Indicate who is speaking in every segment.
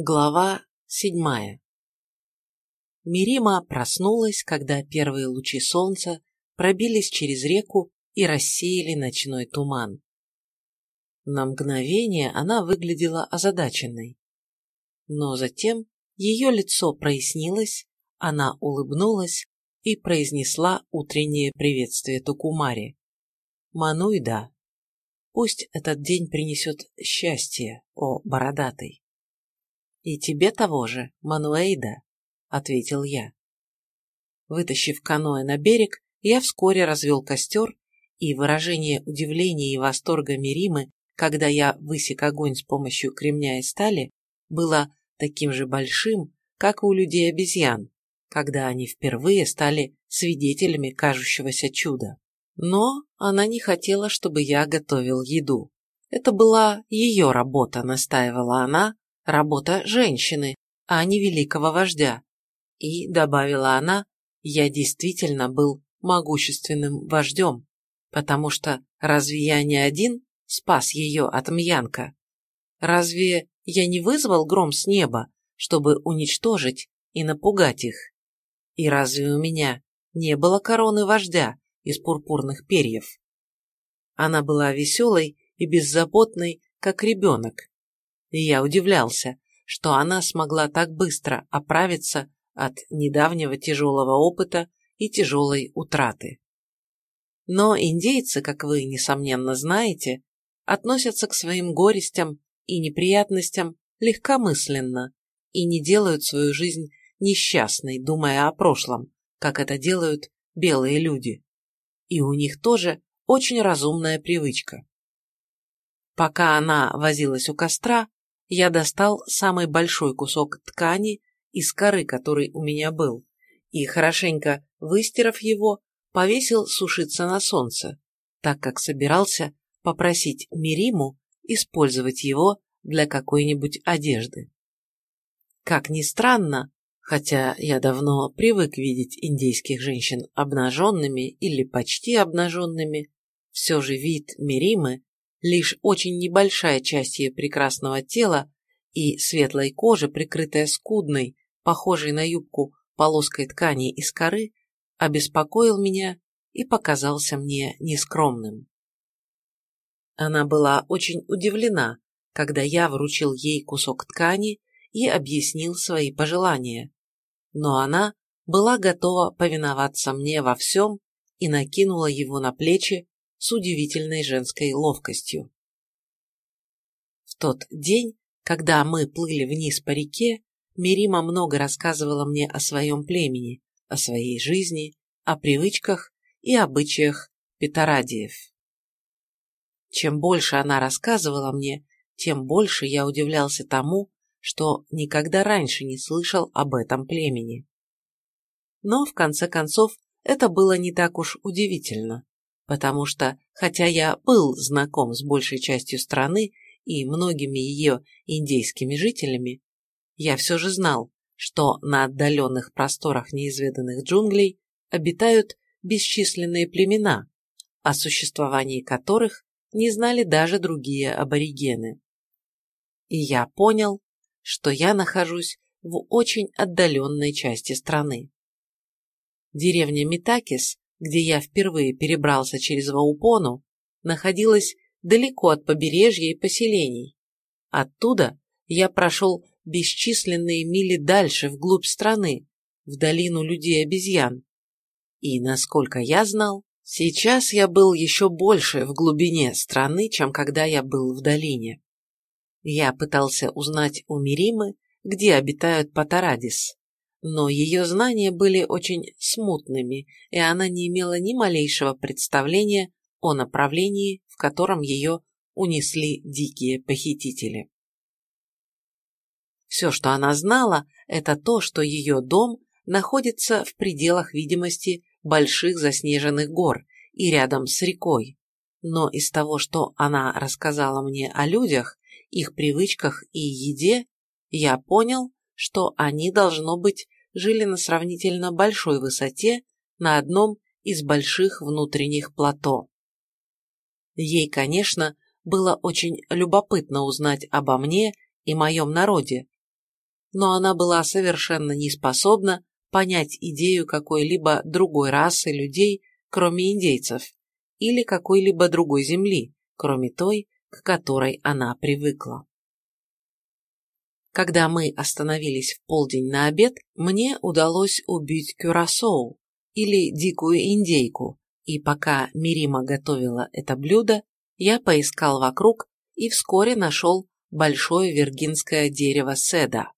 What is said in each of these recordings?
Speaker 1: Глава седьмая Мирима проснулась, когда первые лучи солнца пробились через реку и рассеяли ночной туман. На мгновение она выглядела озадаченной. Но затем ее лицо прояснилось, она улыбнулась и произнесла утреннее приветствие Тукумаре. «Мануйда, пусть этот день принесет счастье, о бородатый». «И тебе того же, Мануэйда», — ответил я. Вытащив каноэ на берег, я вскоре развел костер, и выражение удивления и восторга Миримы, когда я высек огонь с помощью кремня и стали, было таким же большим, как и у людей-обезьян, когда они впервые стали свидетелями кажущегося чуда. Но она не хотела, чтобы я готовил еду. Это была ее работа, настаивала она, работа женщины, а не великого вождя. И, добавила она, я действительно был могущественным вождем, потому что разве я не один спас ее от Мьянка? Разве я не вызвал гром с неба, чтобы уничтожить и напугать их? И разве у меня не было короны вождя из пурпурных перьев? Она была веселой и беззаботной, как ребенок, и я удивлялся, что она смогла так быстро оправиться от недавнего тяжелого опыта и тяжелой утраты. Но индейцы, как вы, несомненно, знаете, относятся к своим горестям и неприятностям легкомысленно и не делают свою жизнь несчастной, думая о прошлом, как это делают белые люди. И у них тоже очень разумная привычка. Пока она возилась у костра, я достал самый большой кусок ткани из коры, который у меня был, и, хорошенько выстирав его, повесил сушиться на солнце, так как собирался попросить Мириму использовать его для какой-нибудь одежды. Как ни странно, хотя я давно привык видеть индейских женщин обнаженными или почти обнаженными, все же вид Миримы лишь очень небольшая часть ее прекрасного тела и светлой кожи, прикрытая скудной, похожей на юбку полоской ткани из коры, обеспокоил меня и показался мне нескромным. Она была очень удивлена, когда я вручил ей кусок ткани и объяснил свои пожелания, но она была готова повиноваться мне во всем и накинула его на плечи с удивительной женской ловкостью. В тот день, когда мы плыли вниз по реке, Мирима много рассказывала мне о своем племени, о своей жизни, о привычках и обычаях петарадиев. Чем больше она рассказывала мне, тем больше я удивлялся тому, что никогда раньше не слышал об этом племени. Но, в конце концов, это было не так уж удивительно потому что, хотя я был знаком с большей частью страны и многими ее индейскими жителями, я все же знал, что на отдаленных просторах неизведанных джунглей обитают бесчисленные племена, о существовании которых не знали даже другие аборигены. И я понял, что я нахожусь в очень отдаленной части страны. Деревня Митакис где я впервые перебрался через Ваупону, находилась далеко от побережья и поселений. Оттуда я прошел бесчисленные мили дальше, вглубь страны, в долину людей-обезьян. И, насколько я знал, сейчас я был еще больше в глубине страны, чем когда я был в долине. Я пытался узнать у Миримы, где обитают Патарадис, но ее знания были очень смутными, и она не имела ни малейшего представления о направлении, в котором ее унесли дикие похитители. Все, что она знала, это то, что ее дом находится в пределах видимости больших заснеженных гор и рядом с рекой. Но из того, что она рассказала мне о людях, их привычках и еде, я понял, что они, должно быть, жили на сравнительно большой высоте на одном из больших внутренних плато. Ей, конечно, было очень любопытно узнать обо мне и моем народе, но она была совершенно не способна понять идею какой-либо другой расы людей, кроме индейцев, или какой-либо другой земли, кроме той, к которой она привыкла. Когда мы остановились в полдень на обед, мне удалось убить кюрасоу, или дикую индейку, и пока Мирима готовила это блюдо, я поискал вокруг и вскоре нашел большое виргинское дерево седа.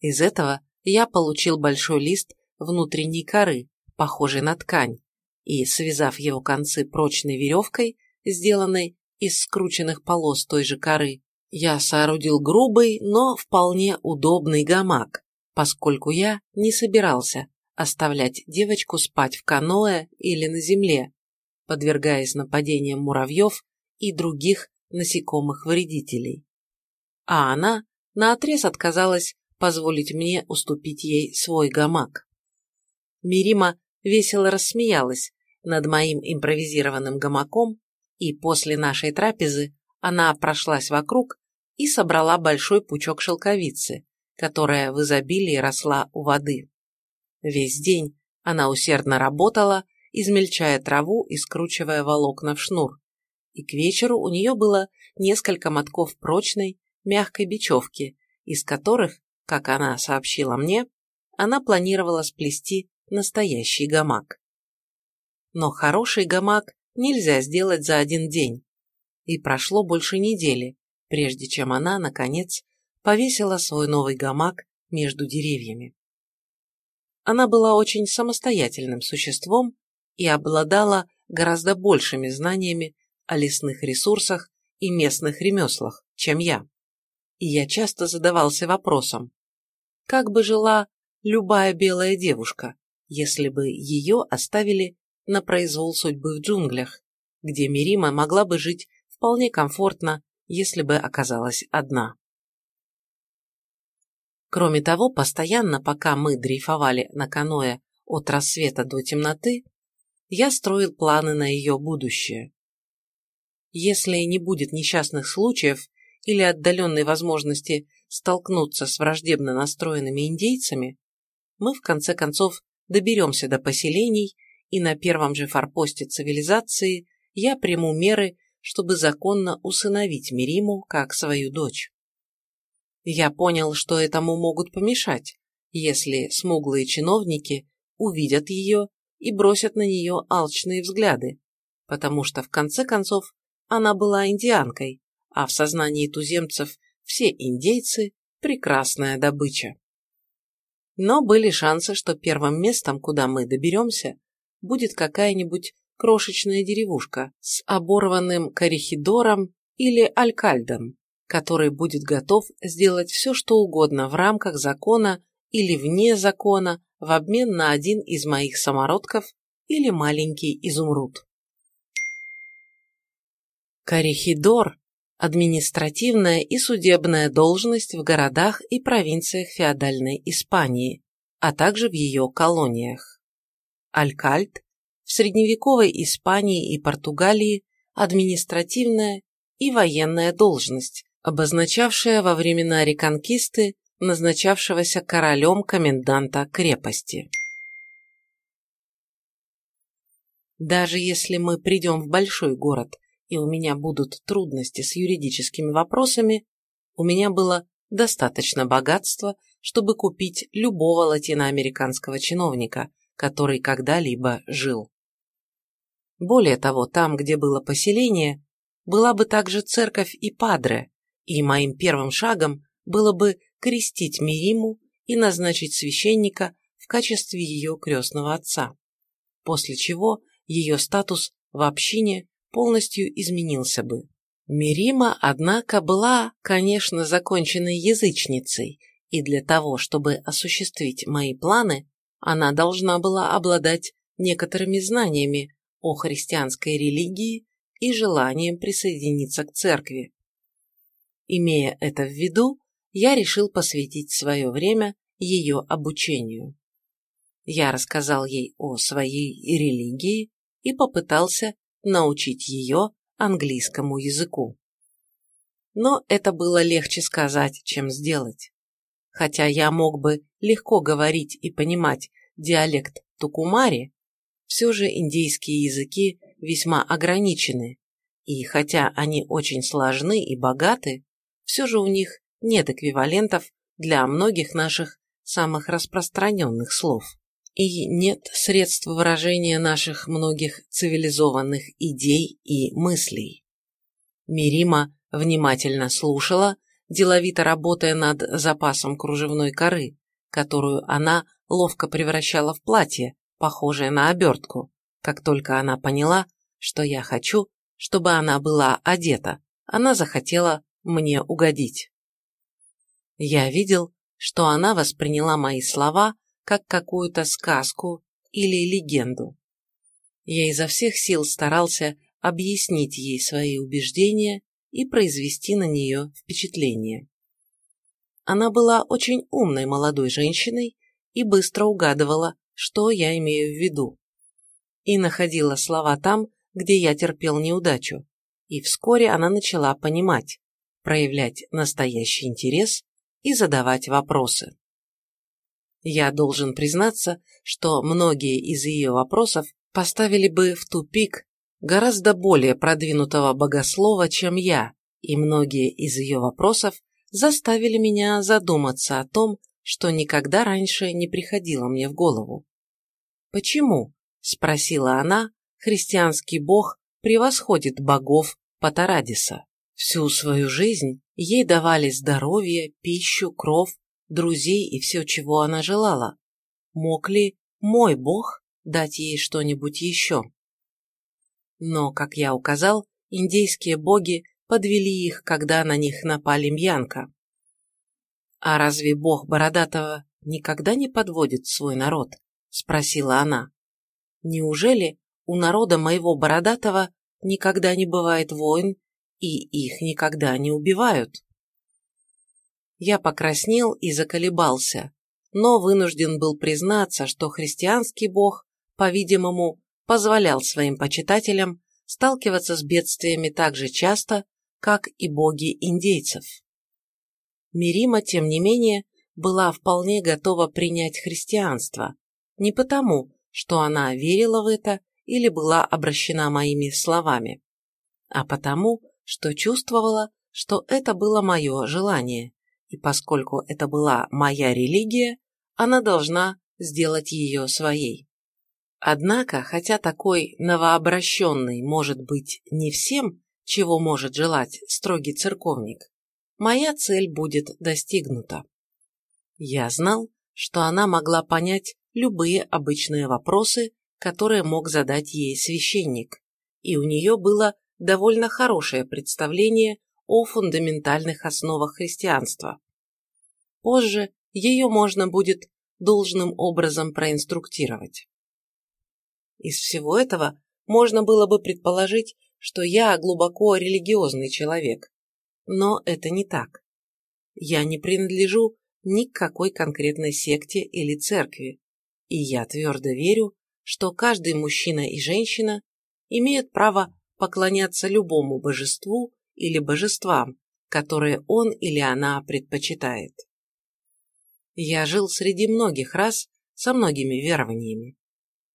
Speaker 1: Из этого я получил большой лист внутренней коры, похожий на ткань, и, связав его концы прочной веревкой, сделанной из скрученных полос той же коры, я соорудил грубый, но вполне удобный гамак, поскольку я не собирался оставлять девочку спать в каноэ или на земле, подвергаясь нападениям муравьев и других насекомых-вредителей. А она наотрез отказалась позволить мне уступить ей свой гамак. Мирима весело рассмеялась над моим импровизированным гамаком, и после нашей трапезы она прошлась вокруг и собрала большой пучок шелковицы, которая в изобилии росла у воды. Весь день она усердно работала, измельчая траву и скручивая волокна в шнур, и к вечеру у нее было несколько мотков прочной, мягкой бечевки, из которых, как она сообщила мне, она планировала сплести настоящий гамак. Но хороший гамак нельзя сделать за один день, и прошло больше недели, прежде чем она, наконец, повесила свой новый гамак между деревьями. Она была очень самостоятельным существом и обладала гораздо большими знаниями о лесных ресурсах и местных ремеслах, чем я. И я часто задавался вопросом, как бы жила любая белая девушка, если бы ее оставили на произвол судьбы в джунглях, где Мирима могла бы жить вполне комфортно, если бы оказалась одна. Кроме того, постоянно, пока мы дрейфовали на каноэ от рассвета до темноты, я строил планы на ее будущее. Если не будет несчастных случаев или отдаленной возможности столкнуться с враждебно настроенными индейцами, мы в конце концов доберемся до поселений, и на первом же форпосте цивилизации я приму меры, чтобы законно усыновить Мириму как свою дочь. Я понял, что этому могут помешать, если смуглые чиновники увидят ее и бросят на нее алчные взгляды, потому что, в конце концов, она была индианкой, а в сознании туземцев все индейцы – прекрасная добыча. Но были шансы, что первым местом, куда мы доберемся, будет какая-нибудь крошечная деревушка с оборванным корихидором или алькальдом, который будет готов сделать все, что угодно в рамках закона или вне закона в обмен на один из моих самородков или маленький изумруд. Корихидор – административная и судебная должность в городах и провинциях феодальной Испании, а также в ее колониях. Алькальд в средневековой Испании и Португалии административная и военная должность, обозначавшая во времена реконкисты назначавшегося королем коменданта крепости. Даже если мы придем в большой город и у меня будут трудности с юридическими вопросами, у меня было достаточно богатства, чтобы купить любого латиноамериканского чиновника, который когда-либо жил. Более того, там, где было поселение, была бы также церковь и падре, и моим первым шагом было бы крестить Мириму и назначить священника в качестве ее крестного отца, после чего ее статус в общине полностью изменился бы. Мирима, однако, была, конечно, законченной язычницей, и для того, чтобы осуществить мои планы, она должна была обладать некоторыми знаниями о христианской религии и желанием присоединиться к церкви. Имея это в виду, я решил посвятить свое время ее обучению. Я рассказал ей о своей религии и попытался научить ее английскому языку. Но это было легче сказать, чем сделать. хотя я мог бы легко говорить и понимать диалект Тукумари, все же индейские языки весьма ограничены, и хотя они очень сложны и богаты, все же у них нет эквивалентов для многих наших самых распространенных слов. И нет средств выражения наших многих цивилизованных идей и мыслей. Мирима внимательно слушала, деловито работая над запасом кружевной коры, которую она ловко превращала в платье, похожее на обертку, как только она поняла, что я хочу, чтобы она была одета, она захотела мне угодить. Я видел, что она восприняла мои слова как какую-то сказку или легенду. Я изо всех сил старался объяснить ей свои убеждения и произвести на нее впечатление. Она была очень умной молодой женщиной и быстро угадывала, что я имею в виду. И находила слова там, где я терпел неудачу, и вскоре она начала понимать, проявлять настоящий интерес и задавать вопросы. Я должен признаться, что многие из ее вопросов поставили бы в тупик гораздо более продвинутого богослова, чем я, и многие из ее вопросов заставили меня задуматься о том, что никогда раньше не приходило мне в голову. «Почему?» – спросила она, – христианский бог превосходит богов Патарадиса. Всю свою жизнь ей давали здоровье, пищу, кров, друзей и все, чего она желала. Мог ли мой бог дать ей что-нибудь еще? Но, как я указал, индейские боги подвели их, когда на них напали Мьянка. «А разве бог Бородатого никогда не подводит свой народ?» – спросила она. «Неужели у народа моего Бородатого никогда не бывает войн, и их никогда не убивают?» Я покраснел и заколебался, но вынужден был признаться, что христианский бог, по-видимому, позволял своим почитателям сталкиваться с бедствиями так же часто, как и боги индейцев. Мирима, тем не менее, была вполне готова принять христианство, не потому, что она верила в это или была обращена моими словами, а потому, что чувствовала, что это было мое желание, и поскольку это была моя религия, она должна сделать ее своей. Однако, хотя такой новообращенный может быть не всем, чего может желать строгий церковник, моя цель будет достигнута. Я знал, что она могла понять любые обычные вопросы, которые мог задать ей священник, и у нее было довольно хорошее представление о фундаментальных основах христианства. Позже ее можно будет должным образом проинструктировать. Из всего этого можно было бы предположить, что я глубоко религиозный человек. Но это не так. Я не принадлежу ни к какой конкретной секте или церкви, и я твердо верю, что каждый мужчина и женщина имеют право поклоняться любому божеству или божествам, которые он или она предпочитает. Я жил среди многих рас со многими верованиями,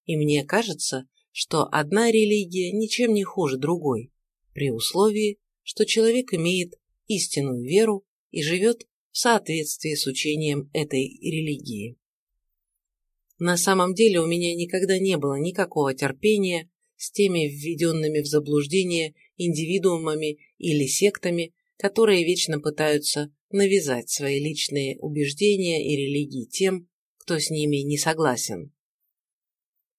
Speaker 1: и мне кажется, что одна религия ничем не хуже другой, при условии, что человек имеет истинную веру и живет в соответствии с учением этой религии. На самом деле у меня никогда не было никакого терпения с теми введенными в заблуждение индивидуумами или сектами, которые вечно пытаются навязать свои личные убеждения и религии тем, кто с ними не согласен.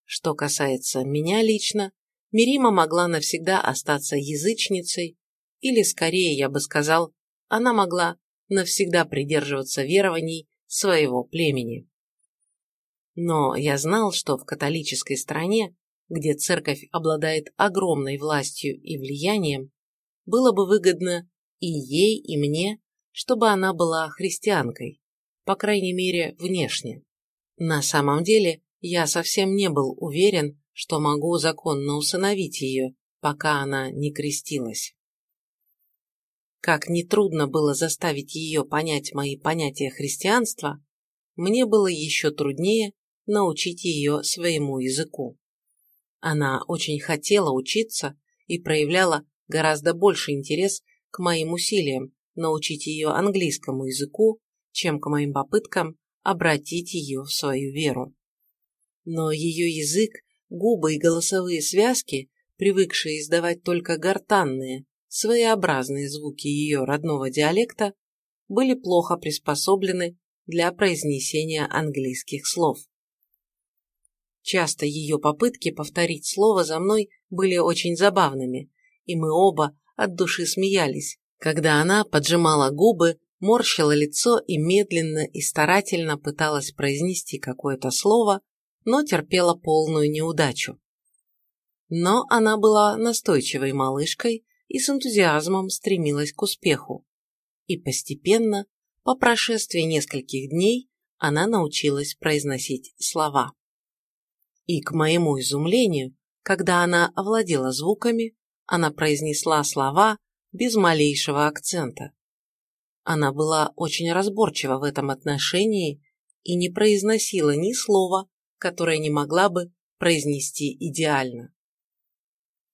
Speaker 1: Что касается меня лично, Мирима могла навсегда остаться язычницей, или, скорее, я бы сказал, она могла навсегда придерживаться верований своего племени. Но я знал, что в католической стране, где церковь обладает огромной властью и влиянием, было бы выгодно и ей, и мне, чтобы она была христианкой, по крайней мере, внешне. На самом деле, я совсем не был уверен, что могу законно усыновить ее, пока она не крестилась. Как нетрудно было заставить ее понять мои понятия христианства, мне было еще труднее научить ее своему языку. Она очень хотела учиться и проявляла гораздо больше интерес к моим усилиям научить ее английскому языку, чем к моим попыткам обратить ее в свою веру. Но ее язык, губы и голосовые связки, привыкшие издавать только гортанные, своеобразные звуки ее родного диалекта, были плохо приспособлены для произнесения английских слов. Часто ее попытки повторить слово за мной были очень забавными, и мы оба от души смеялись, когда она поджимала губы, морщила лицо и медленно и старательно пыталась произнести какое-то слово, но терпела полную неудачу. Но она была настойчивой малышкой и с энтузиазмом стремилась к успеху. И постепенно, по прошествии нескольких дней, она научилась произносить слова. И, к моему изумлению, когда она овладела звуками, она произнесла слова без малейшего акцента. Она была очень разборчива в этом отношении и не произносила ни слова, которое не могла бы произнести идеально.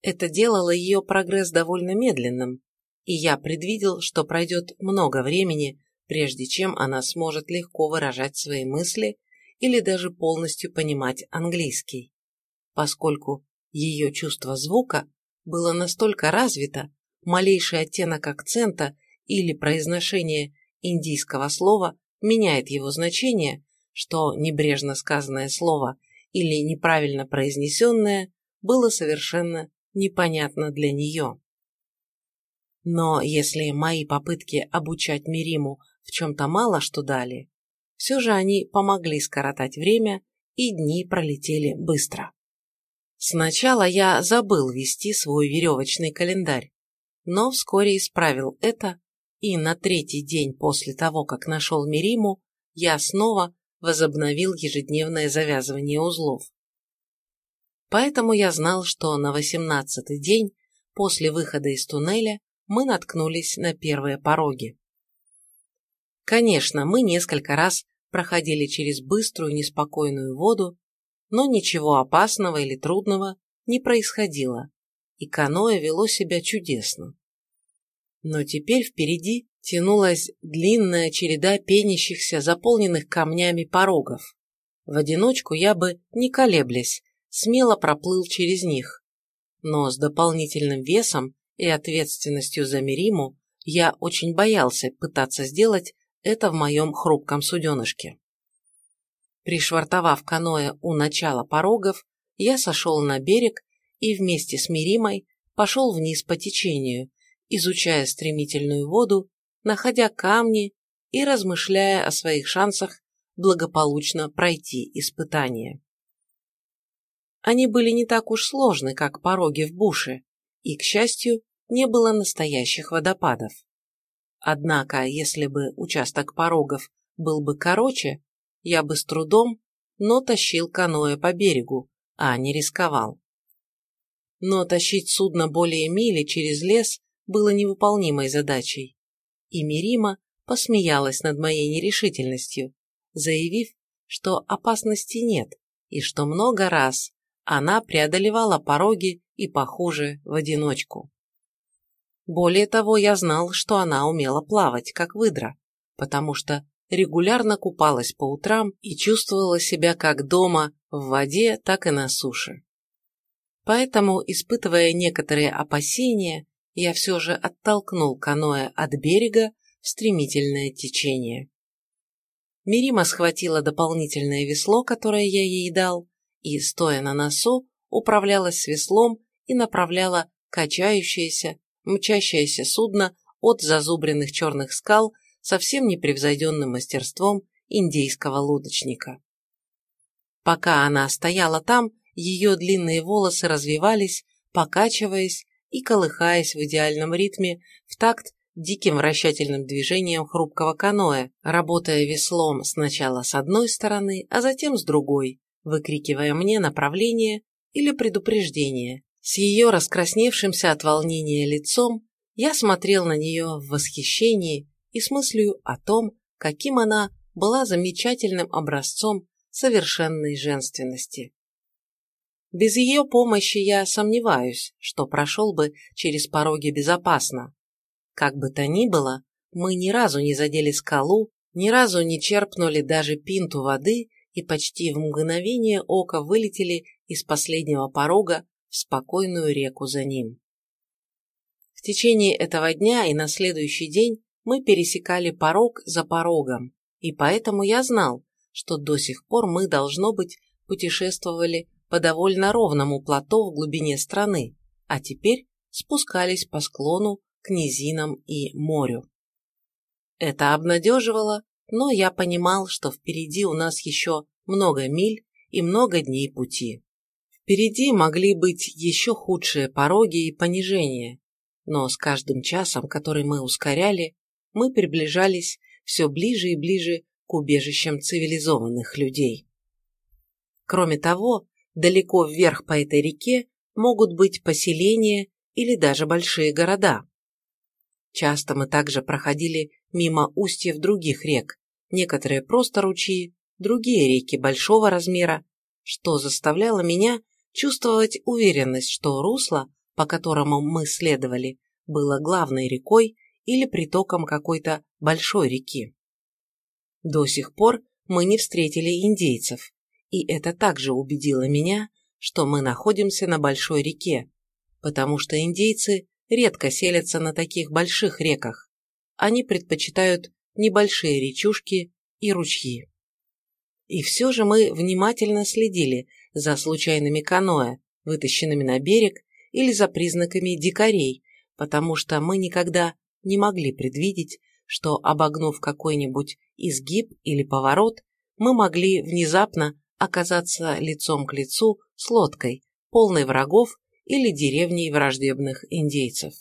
Speaker 1: Это делало ее прогресс довольно медленным, и я предвидел, что пройдет много времени, прежде чем она сможет легко выражать свои мысли или даже полностью понимать английский, поскольку ее чувство звука было настолько развито, малейший оттенок акцента или произношение индийского слова меняет его значение, что небрежно сказанное слово или неправильно произнесенное было совершенно непонятно для нее. Но если мои попытки обучать Мириму в чем-то мало что дали, все же они помогли скоротать время, и дни пролетели быстро. Сначала я забыл вести свой веревочный календарь, но вскоре исправил это, и на третий день после того, как нашел Мириму, я снова возобновил ежедневное завязывание узлов. Поэтому я знал, что на восемнадцатый день после выхода из туннеля мы наткнулись на первые пороги. Конечно, мы несколько раз проходили через быструю, неспокойную воду, но ничего опасного или трудного не происходило, и каноэ вело себя чудесно. Но теперь впереди тянулась длинная череда пенящихся, заполненных камнями порогов. В одиночку я бы, не колеблясь, смело проплыл через них. Но с дополнительным весом и ответственностью за Мириму я очень боялся пытаться сделать это в моем хрупком суденышке. Пришвартовав каноэ у начала порогов, я сошел на берег и вместе с Миримой пошел вниз по течению, изучая стремительную воду, находя камни и размышляя о своих шансах благополучно пройти испытание. Они были не так уж сложны, как пороги в буше, и, к счастью, не было настоящих водопадов. Однако, если бы участок порогов был бы короче, я бы с трудом, но тащил каноэ по берегу, а не рисковал. Но тащить судно более мили через лес было невыполнимой задачей, и Мирима посмеялась над моей нерешительностью, заявив, что опасности нет и что много раз она преодолевала пороги и похуже в одиночку. Более того, я знал, что она умела плавать, как выдра, потому что регулярно купалась по утрам и чувствовала себя как дома в воде, так и на суше. Поэтому, испытывая некоторые опасения, я все же оттолкнул каноэ от берега в стремительное течение. Мирима схватила дополнительное весло, которое я ей дал, и, стоя на носу, управлялась с веслом и направляла качающееся, мчащееся судно от зазубренных черных скал совсем непревзойденным мастерством индейского лодочника. Пока она стояла там, ее длинные волосы развивались, покачиваясь и колыхаясь в идеальном ритме в такт диким вращательным движением хрупкого каноэ, работая веслом сначала с одной стороны, а затем с другой, выкрикивая мне направление или предупреждение. С ее раскрасневшимся от волнения лицом Я смотрел на нее в восхищении и с мыслью о том, каким она была замечательным образцом совершенной женственности. Без ее помощи я сомневаюсь, что прошел бы через пороги безопасно. Как бы то ни было, мы ни разу не задели скалу, ни разу не черпнули даже пинту воды и почти в мгновение ока вылетели из последнего порога спокойную реку за ним. В течение этого дня и на следующий день мы пересекали порог за порогом, и поэтому я знал, что до сих пор мы, должно быть, путешествовали по довольно ровному плато в глубине страны, а теперь спускались по склону к низинам и морю. Это обнадеживало, но я понимал, что впереди у нас еще много миль и много дней пути. Впереди могли быть еще худшие пороги и понижения, но с каждым часом, который мы ускоряли, мы приближались все ближе и ближе к убежищам цивилизованных людей. Кроме того, далеко вверх по этой реке могут быть поселения или даже большие города. Часто мы также проходили мимо устьев других рек, некоторые просто ручьи, другие реки большого размера, что заставляло меня чувствовать уверенность, что русло, по которому мы следовали, было главной рекой или притоком какой-то большой реки. До сих пор мы не встретили индейцев, и это также убедило меня, что мы находимся на большой реке, потому что индейцы редко селятся на таких больших реках. Они предпочитают небольшие речушки и ручьи. И все же мы внимательно следили за случайными каноэ, вытащенными на берег, или за признаками дикарей, потому что мы никогда не могли предвидеть, что, обогнув какой-нибудь изгиб или поворот, мы могли внезапно оказаться лицом к лицу с лодкой, полной врагов или деревней враждебных индейцев.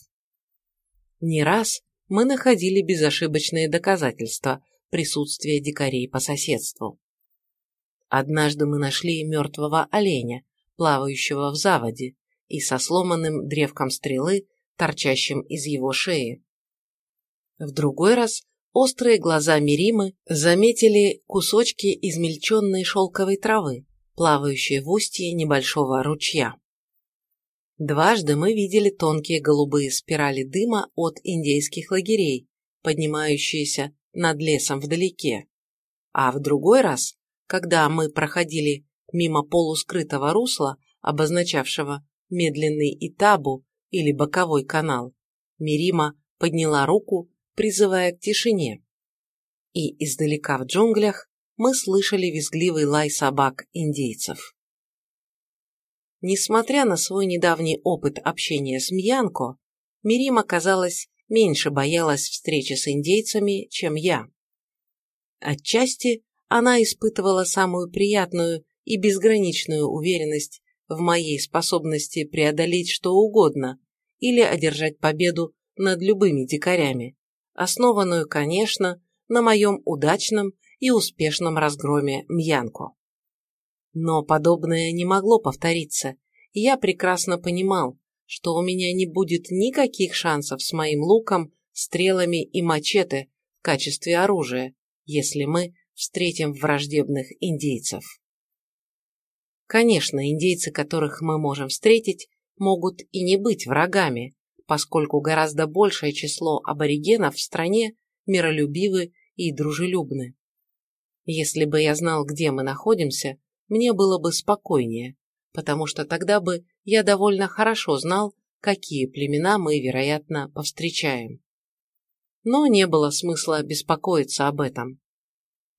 Speaker 1: Не раз мы находили безошибочные доказательства присутствия дикарей по соседству. Однажды мы нашли мертвого оленя, плавающего в заводе, и со сломанным древком стрелы, торчащим из его шеи. В другой раз острые глаза Миримы заметили кусочки измельченной шелковой травы, плавающие в устье небольшого ручья. Дважды мы видели тонкие голубые спирали дыма от индейских лагерей, поднимающиеся над лесом вдалеке. А в другой раз, когда мы проходили мимо полускрытого русла, обозначавшего медленный Итабу или боковой канал, Мирима подняла руку призывая к тишине. И издалека в джунглях мы слышали визгливый лай собак индейцев. Несмотря на свой недавний опыт общения с Мьянко, Мирим, казалось, меньше боялась встречи с индейцами, чем я. Отчасти она испытывала самую приятную и безграничную уверенность в моей способности преодолеть что угодно или одержать победу над любыми дикарями, основанную, конечно, на моем удачном и успешном разгроме Мьянко. Но подобное не могло повториться, и я прекрасно понимал, что у меня не будет никаких шансов с моим луком, стрелами и мачете в качестве оружия, если мы встретим враждебных индейцев. Конечно, индейцы, которых мы можем встретить, могут и не быть врагами, поскольку гораздо большее число аборигенов в стране миролюбивы и дружелюбны. Если бы я знал, где мы находимся, мне было бы спокойнее, потому что тогда бы я довольно хорошо знал, какие племена мы, вероятно, повстречаем. Но не было смысла беспокоиться об этом.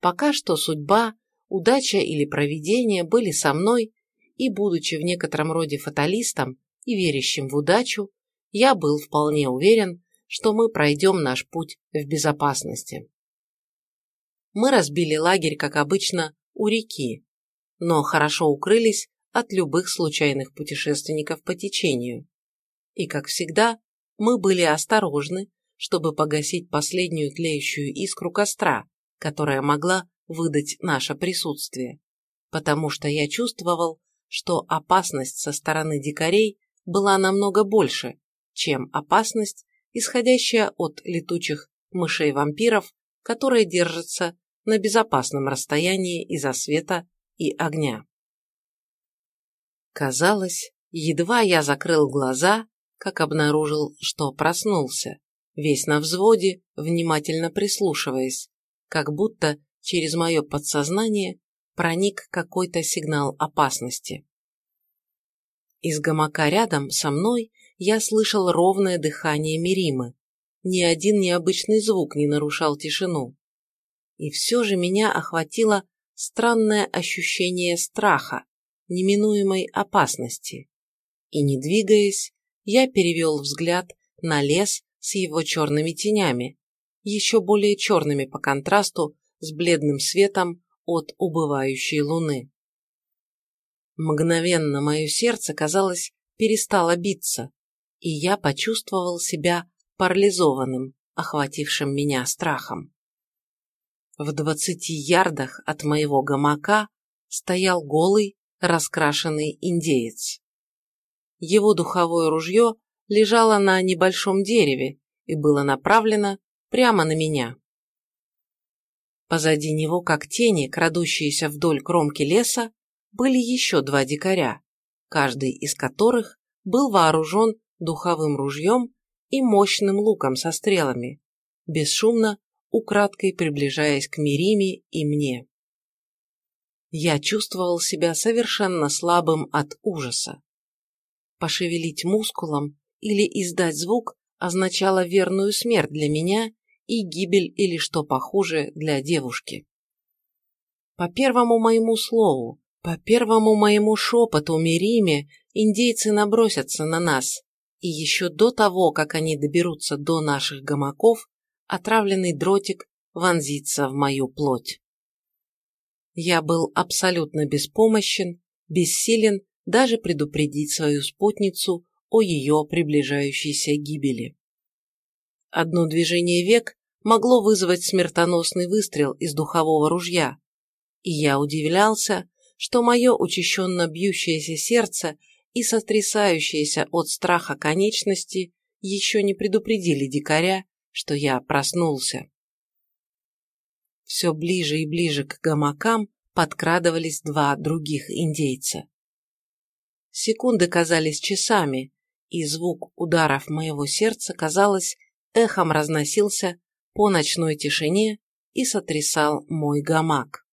Speaker 1: Пока что судьба, удача или провидение были со мной, и, будучи в некотором роде фаталистом и верящим в удачу, я был вполне уверен, что мы пройдем наш путь в безопасности. Мы разбили лагерь, как обычно, у реки, но хорошо укрылись от любых случайных путешественников по течению. И, как всегда, мы были осторожны, чтобы погасить последнюю тлеющую искру костра, которая могла выдать наше присутствие, потому что я чувствовал, что опасность со стороны дикарей была намного больше, чем опасность, исходящая от летучих мышей-вампиров, которые держатся на безопасном расстоянии из-за света и огня. Казалось, едва я закрыл глаза, как обнаружил, что проснулся, весь на взводе, внимательно прислушиваясь, как будто через мое подсознание проник какой-то сигнал опасности. Из гамака рядом со мной я слышал ровное дыхание Миримы. Ни один необычный звук не нарушал тишину. И все же меня охватило странное ощущение страха, неминуемой опасности. И не двигаясь, я перевел взгляд на лес с его черными тенями, еще более черными по контрасту с бледным светом от убывающей луны. Мгновенно мое сердце, казалось, перестало биться, и я почувствовал себя парализованным, охватившим меня страхом. В двадцати ярдах от моего гамака стоял голый, раскрашенный индеец. Его духовое ружье лежало на небольшом дереве и было направлено прямо на меня. Позади него, как тени, крадущиеся вдоль кромки леса, были еще два дикаря, каждый из которых был вооружен духовым ружьем и мощным луком со стрелами, бесшумно, украдкой приближаясь к Мириме и мне. Я чувствовал себя совершенно слабым от ужаса. Пошевелить мускулом или издать звук означало верную смерть для меня и гибель или что похуже для девушки. По первому моему слову, по первому моему шепоту Мириме индейцы набросятся на нас, и еще до того, как они доберутся до наших гамаков, отравленный дротик вонзится в мою плоть. Я был абсолютно беспомощен, бессилен даже предупредить свою спутницу о ее приближающейся гибели. Одно движение век могло вызвать смертоносный выстрел из духового ружья, и я удивлялся, что мое учащенно бьющееся сердце и сотрясающиеся от страха конечности еще не предупредили дикаря, что я проснулся. Все ближе и ближе к гамакам подкрадывались два других индейца. Секунды казались часами, и звук ударов моего сердца, казалось, эхом разносился по ночной тишине и сотрясал мой гамак.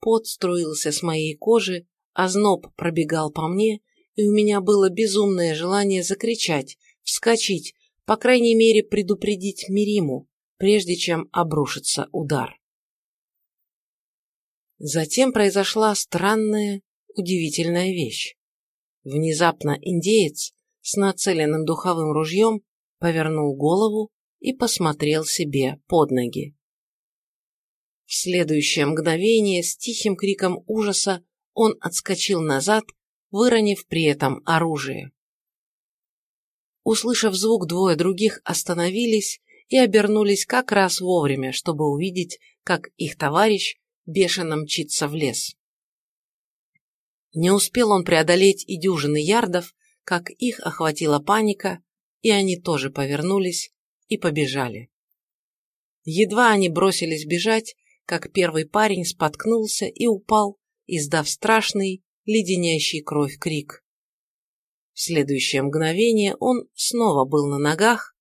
Speaker 1: Пот струился с моей кожи, а зноб пробегал по мне, и у меня было безумное желание закричать, вскочить, по крайней мере предупредить Мириму, прежде чем обрушится удар. Затем произошла странная, удивительная вещь. Внезапно индеец с нацеленным духовым ружьем повернул голову и посмотрел себе под ноги. В следующее мгновение с тихим криком ужаса он отскочил назад, выронив при этом оружие. Услышав звук, двое других остановились и обернулись как раз вовремя, чтобы увидеть, как их товарищ бешено мчится в лес. Не успел он преодолеть и дюжины ярдов, как их охватила паника, и они тоже повернулись и побежали. Едва они бросились бежать, как первый парень споткнулся и упал, издав страшный, леденящий кровь крик. В следующее мгновение он снова был на ногах,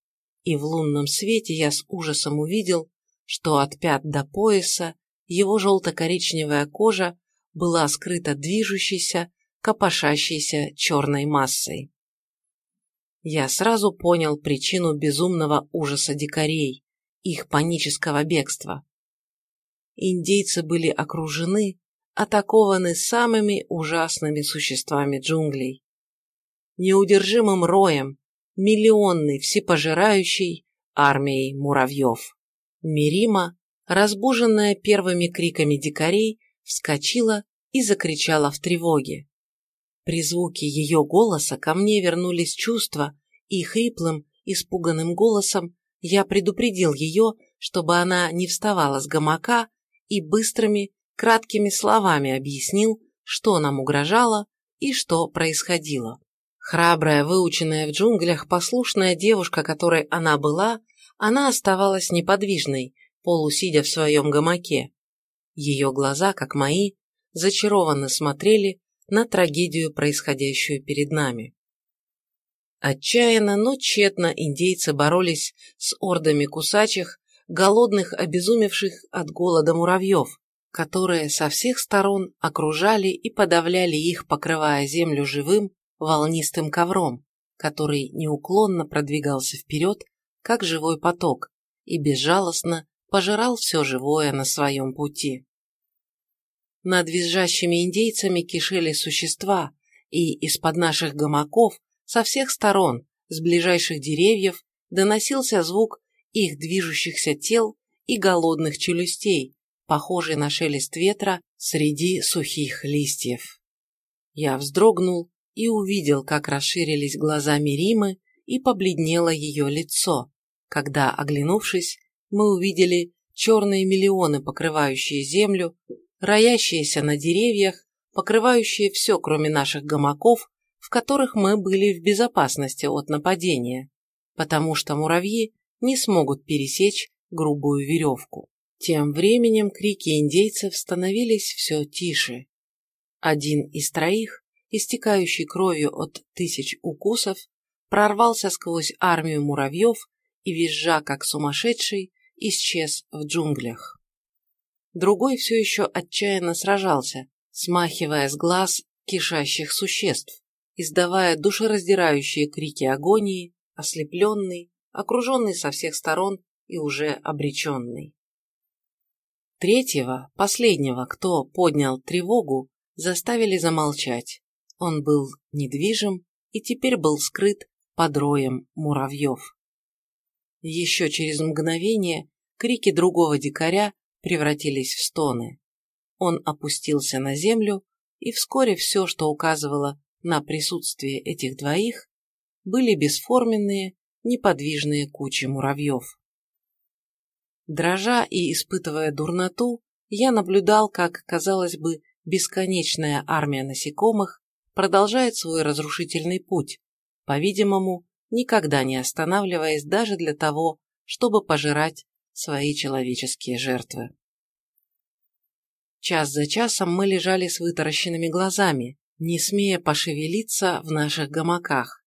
Speaker 1: и в лунном свете я с ужасом увидел, что от пят до пояса его желто-коричневая кожа была скрыта движущейся, копошащейся черной массой. Я сразу понял причину безумного ужаса дикарей, их панического бегства. Индейцы были окружены, атакованы самыми ужасными существами джунглей. Неудержимым роем, миллионной всепожирающей армией муравьев. Мирима, разбуженная первыми криками дикарей, вскочила и закричала в тревоге. При звуке ее голоса ко мне вернулись чувства, и хриплым, испуганным голосом я предупредил ее, чтобы она не вставала с гамака и быстрыми, краткими словами объяснил, что нам угрожало и что происходило. Храбрая, выученная в джунглях, послушная девушка, которой она была, она оставалась неподвижной, полусидя в своем гамаке. Ее глаза, как мои, зачарованно смотрели на трагедию, происходящую перед нами. Отчаянно, но тщетно индейцы боролись с ордами кусачих, голодных, обезумевших от голода муравьев, которые со всех сторон окружали и подавляли их, покрывая землю живым, волнистым ковром, который неуклонно продвигался вперед, как живой поток, и безжалостно пожирал все живое на своем пути. Над визжащими индейцами кишели существа, и из-под наших гамаков со всех сторон, с ближайших деревьев, доносился звук их движущихся тел и голодных челюстей, похожий на шелест ветра среди сухих листьев. Я вздрогнул и увидел, как расширились глаза Миримы и побледнело ее лицо, когда, оглянувшись, мы увидели черные миллионы, покрывающие землю, роящиеся на деревьях, покрывающие все, кроме наших гамаков, в которых мы были в безопасности от нападения, потому что муравьи не смогут пересечь грубую веревку. Тем временем крики индейцев становились все тише. Один из троих, истекающий кровью от тысяч укусов, прорвался сквозь армию муравьев и, визжа как сумасшедший, исчез в джунглях. Другой все еще отчаянно сражался, смахивая с глаз кишащих существ, издавая душераздирающие крики агонии, ослепленный, окруженный со всех сторон и уже обреченный. Третьего, последнего, кто поднял тревогу, заставили замолчать. Он был недвижим и теперь был скрыт под роем муравьев. Еще через мгновение крики другого дикаря превратились в стоны. Он опустился на землю, и вскоре все, что указывало на присутствие этих двоих, были бесформенные, неподвижные кучи муравьев. Дрожа и испытывая дурноту, я наблюдал, как, казалось бы, бесконечная армия насекомых продолжает свой разрушительный путь, по-видимому, никогда не останавливаясь даже для того, чтобы пожирать свои человеческие жертвы. Час за часом мы лежали с вытаращенными глазами, не смея пошевелиться в наших гамаках,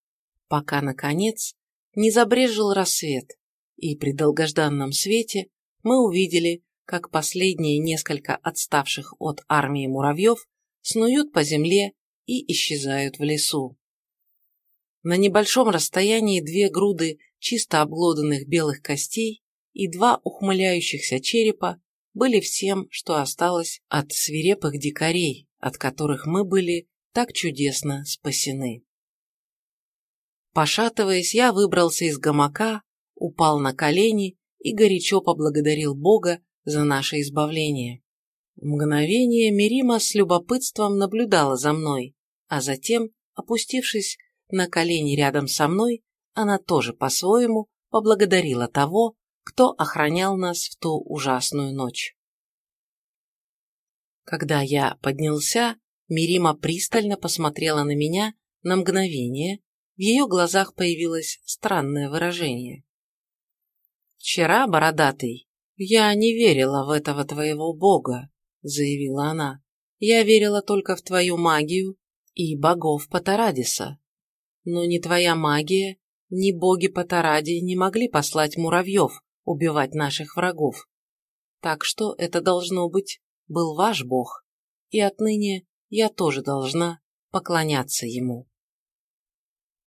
Speaker 1: пока, наконец, не забрежил рассвет, и при долгожданном свете мы увидели, как последние несколько отставших от армии муравьев снуют по земле и исчезают в лесу. На небольшом расстоянии две груды чисто обглоданных белых костей и два ухмыляющихся черепа были всем, что осталось от свирепых дикарей, от которых мы были так чудесно спасены. Пошатываясь, я выбрался из гамака, упал на колени и горячо поблагодарил Бога за наше избавление. Мгновение Мирима с любопытством наблюдала за мной, а затем, опустившись на колени рядом со мной, она тоже по-своему поблагодарила того, кто охранял нас в ту ужасную ночь. Когда я поднялся, Мирима пристально посмотрела на меня на мгновение, в ее глазах появилось странное выражение. «Вчера, бородатый, я не верила в этого твоего бога», — заявила она. «Я верила только в твою магию и богов Патарадиса. Но ни твоя магия, ни боги Патаради не могли послать муравьев, убивать наших врагов. Так что это должно быть был ваш бог, и отныне я тоже должна поклоняться ему.